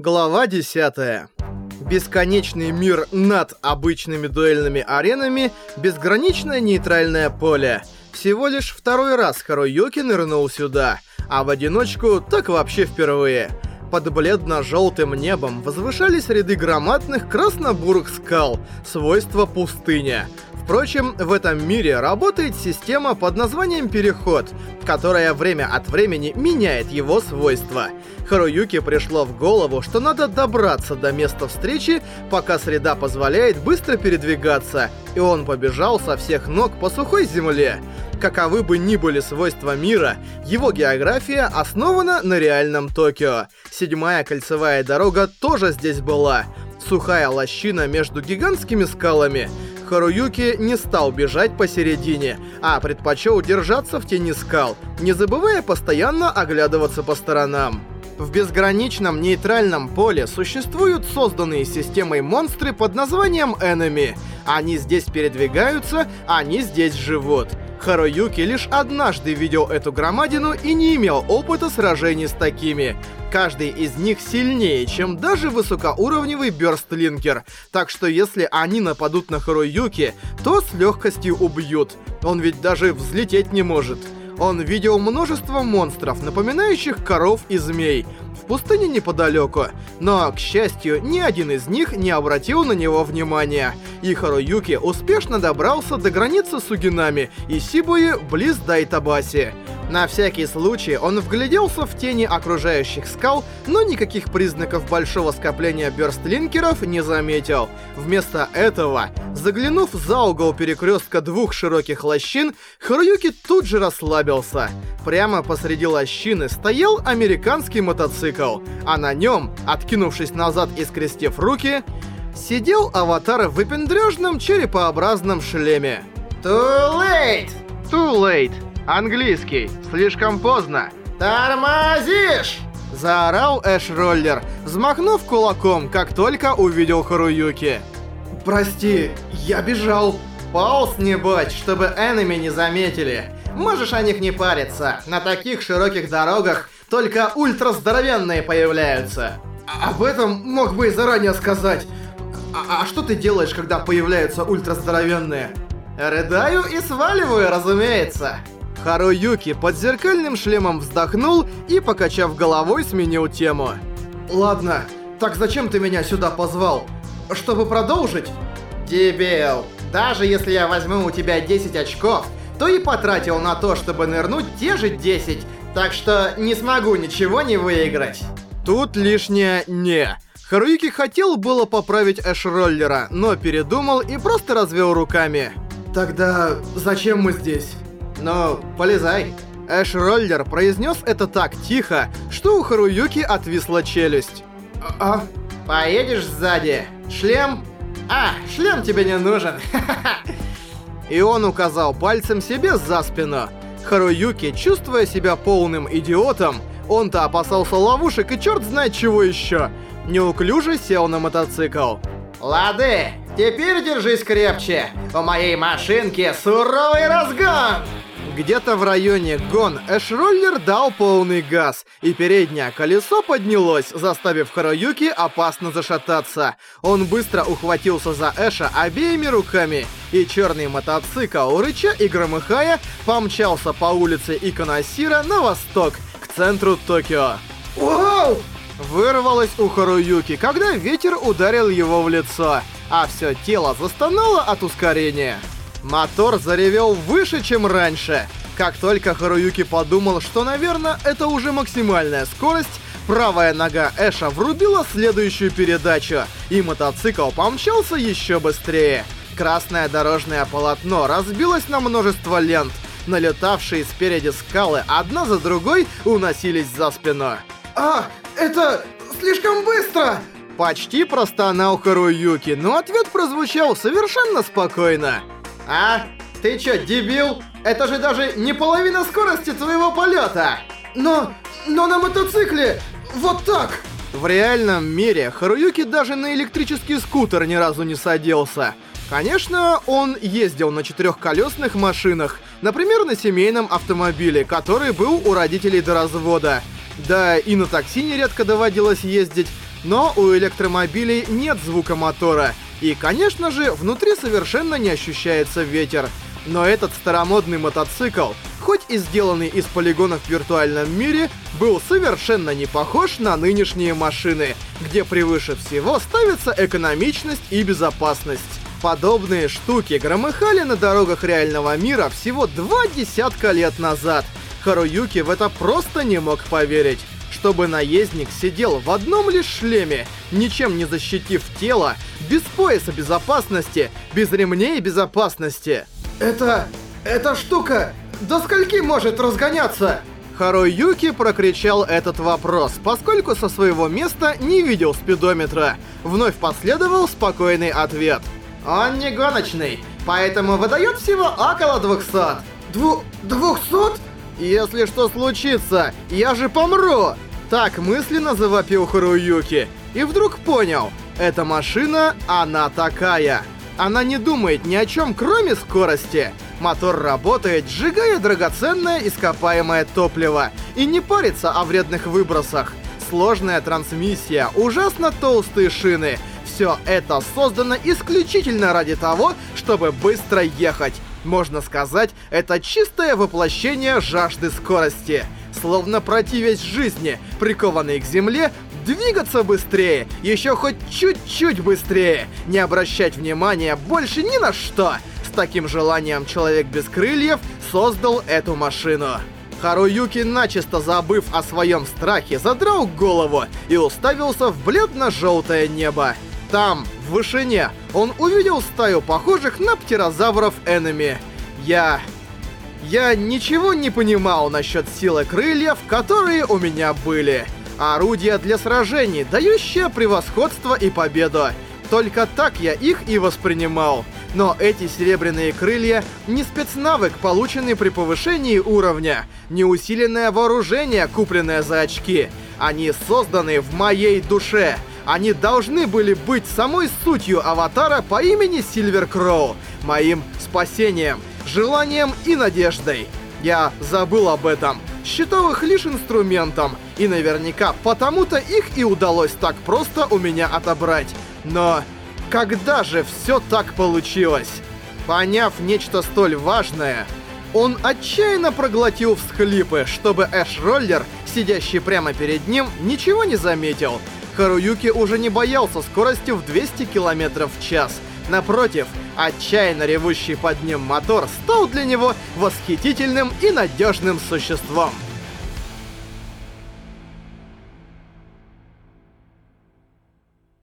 Глава 10. Бесконечный мир над обычными дуэльными аренами, безграничное нейтральное поле. Всего лишь второй раз Харуюки нырнул сюда, а в одиночку так вообще впервые. Под бледно-желтым небом возвышались ряды громадных красно-бурых скал, свойства пустыня. Впрочем, в этом мире работает система под названием «Переход», которая время от времени меняет его свойства. Харуюке пришло в голову, что надо добраться до места встречи, пока среда позволяет быстро передвигаться, и он побежал со всех ног по сухой земле. Каковы бы ни были свойства мира, его география основана на реальном Токио. Седьмая кольцевая дорога тоже здесь была. Сухая лощина между гигантскими скалами — Харуюки не стал бежать посередине, а предпочел держаться в тени скал, не забывая постоянно оглядываться по сторонам. В безграничном нейтральном поле существуют созданные системой монстры под названием Enemy. Они здесь передвигаются, они здесь живут. Харуюки лишь однажды видел эту громадину и не имел опыта сражений с такими. Каждый из них сильнее, чем даже высокоуровневый Бёрстлинкер, так что если они нападут на Харуюки, то с легкостью убьют. Он ведь даже взлететь не может. Он видел множество монстров, напоминающих коров и змей, в пустыне неподалеку, но, к счастью, ни один из них не обратил на него внимания. И Харуюки успешно добрался до границы Сугинами и Сибуи близ Дайтабаси. На всякий случай он вгляделся в тени окружающих скал, но никаких признаков большого скопления бёрстлинкеров не заметил. Вместо этого, заглянув за угол перекрестка двух широких лощин, Харуюки тут же расслабился. Прямо посреди лощины стоял американский мотоцикл мотоцикл, а на нем, откинувшись назад и скрестив руки, сидел аватар в выпендрежном черепообразном шлеме. Too late! Too late. Английский. Слишком поздно. Тормозишь! Заорал Эш-роллер, взмахнув кулаком, как только увидел Харуюки. «Прости, я бежал!» пауз не небось, чтобы энеми не заметили!» Можешь о них не париться. На таких широких дорогах только ультраздоровенные появляются. Об этом мог бы и заранее сказать. А, а что ты делаешь, когда появляются ультраздоровенные? Рыдаю и сваливаю, разумеется. Харуюки под зеркальным шлемом вздохнул и, покачав головой, сменил тему. Ладно, так зачем ты меня сюда позвал? Чтобы продолжить? Дебил, даже если я возьму у тебя 10 очков, то и потратил на то, чтобы нырнуть те же 10, так что не смогу ничего не выиграть. Тут лишнее «не». Харуюки хотел было поправить Эш-роллера, но передумал и просто развел руками. «Тогда зачем мы здесь?» «Ну, полезай». Эш-роллер произнес это так тихо, что у Харуюки отвисла челюсть. «А? Поедешь сзади? Шлем? А, шлем тебе не нужен!» И он указал пальцем себе за спину. Харуюки, чувствуя себя полным идиотом, он-то опасался ловушек и черт знает чего еще, неуклюже сел на мотоцикл. «Лады, теперь держись крепче, у моей машинки суровый разгон!» Где-то в районе Гон Эшроллер дал полный газ, и переднее колесо поднялось, заставив Харуюки опасно зашататься. Он быстро ухватился за Эша обеими руками, и черный мотоцикл рыча и громыхая помчался по улице Иконосира на восток, к центру Токио. Вау! Вырвалось у Харуюки, когда ветер ударил его в лицо, а все тело застонало от ускорения. Мотор заревел выше, чем раньше. Как только Харуюки подумал, что, наверное, это уже максимальная скорость, правая нога Эша врубила следующую передачу, и мотоцикл помчался еще быстрее. Красное дорожное полотно разбилось на множество лент. Налетавшие спереди скалы одна за другой уносились за спину. «А, это слишком быстро!» Почти простонал Харуюки, но ответ прозвучал совершенно спокойно. А? Ты чё, дебил? Это же даже не половина скорости твоего полета! Но... но на мотоцикле! Вот так! В реальном мире Харуюки даже на электрический скутер ни разу не садился. Конечно, он ездил на четырехколесных машинах, например, на семейном автомобиле, который был у родителей до развода. Да и на такси нередко доводилось ездить, но у электромобилей нет звука мотора — и, конечно же, внутри совершенно не ощущается ветер. Но этот старомодный мотоцикл, хоть и сделанный из полигонов в виртуальном мире, был совершенно не похож на нынешние машины, где превыше всего ставится экономичность и безопасность. Подобные штуки громыхали на дорогах реального мира всего два десятка лет назад. Харуюки в это просто не мог поверить чтобы наездник сидел в одном лишь шлеме, ничем не защитив тело, без пояса безопасности, без ремней безопасности. Это... эта штука до скольки может разгоняться? Харуюки прокричал этот вопрос, поскольку со своего места не видел спидометра. Вновь последовал спокойный ответ. Он не гоночный, поэтому выдает всего около 200. Дву... 200? Если что случится, я же помру! Так мысленно завопил Харуюки. И вдруг понял, эта машина, она такая. Она не думает ни о чем, кроме скорости. Мотор работает, сжигая драгоценное ископаемое топливо. И не парится о вредных выбросах. Сложная трансмиссия, ужасно толстые шины. Все это создано исключительно ради того, чтобы быстро ехать. Можно сказать, это чистое воплощение жажды скорости словно противясь жизни, прикованный к земле, двигаться быстрее, еще хоть чуть-чуть быстрее, не обращать внимания больше ни на что. С таким желанием человек без крыльев создал эту машину. Харуюки, начисто забыв о своем страхе, задрал голову и уставился в бледно-желтое небо. Там, в вышине, он увидел стаю похожих на птерозавров энеми. Я... Я ничего не понимал насчет силы крыльев, которые у меня были. Орудия для сражений, дающие превосходство и победу. Только так я их и воспринимал. Но эти серебряные крылья не спецнавык, полученный при повышении уровня, не усиленное вооружение, купленное за очки. Они созданы в моей душе. Они должны были быть самой сутью аватара по имени Сильвер Кроу, моим спасением желанием и надеждой. Я забыл об этом, считал их лишь инструментом, и наверняка потому-то их и удалось так просто у меня отобрать. Но когда же все так получилось? Поняв нечто столь важное, он отчаянно проглотил всхлипы, чтобы Эш-роллер, сидящий прямо перед ним, ничего не заметил. Харуюки уже не боялся скорости в 200 км в час — Напротив, отчаянно ревущий под ним мотор стал для него восхитительным и надежным существом.